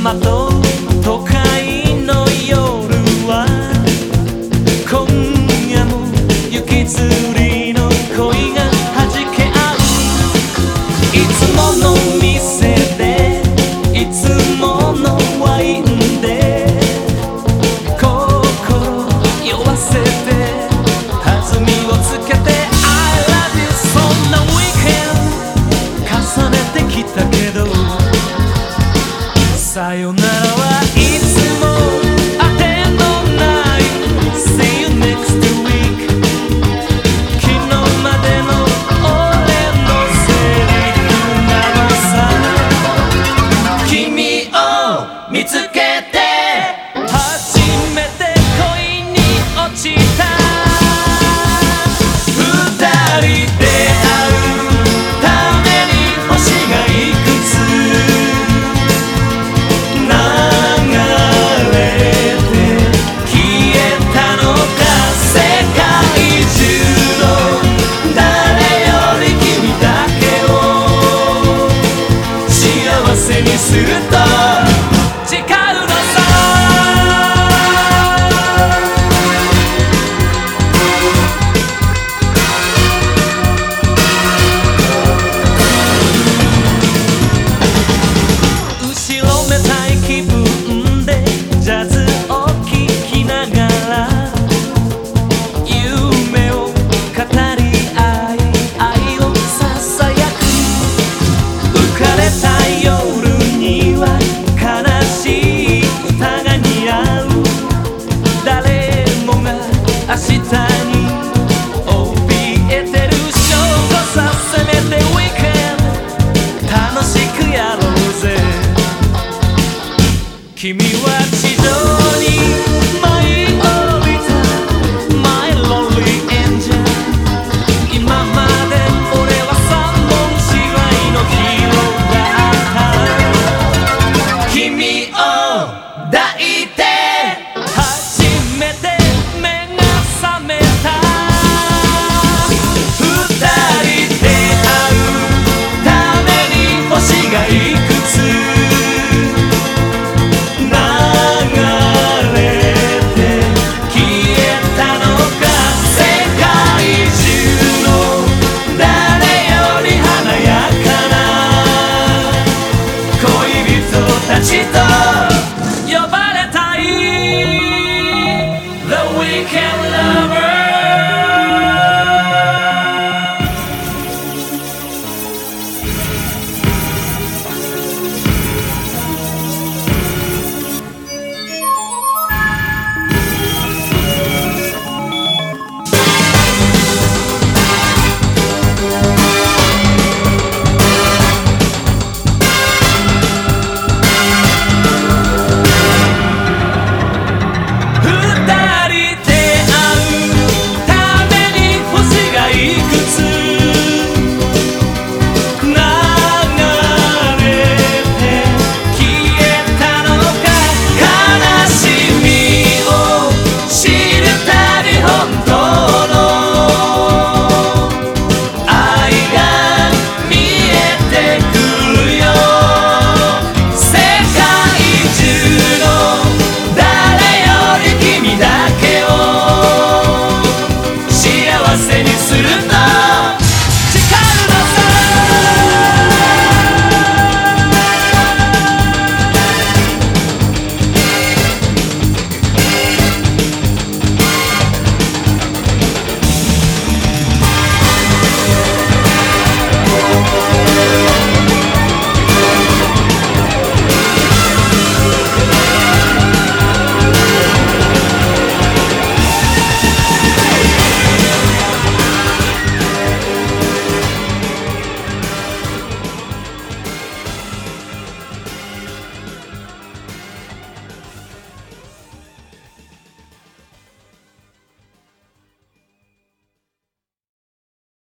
mató. すると君は自動 Señor.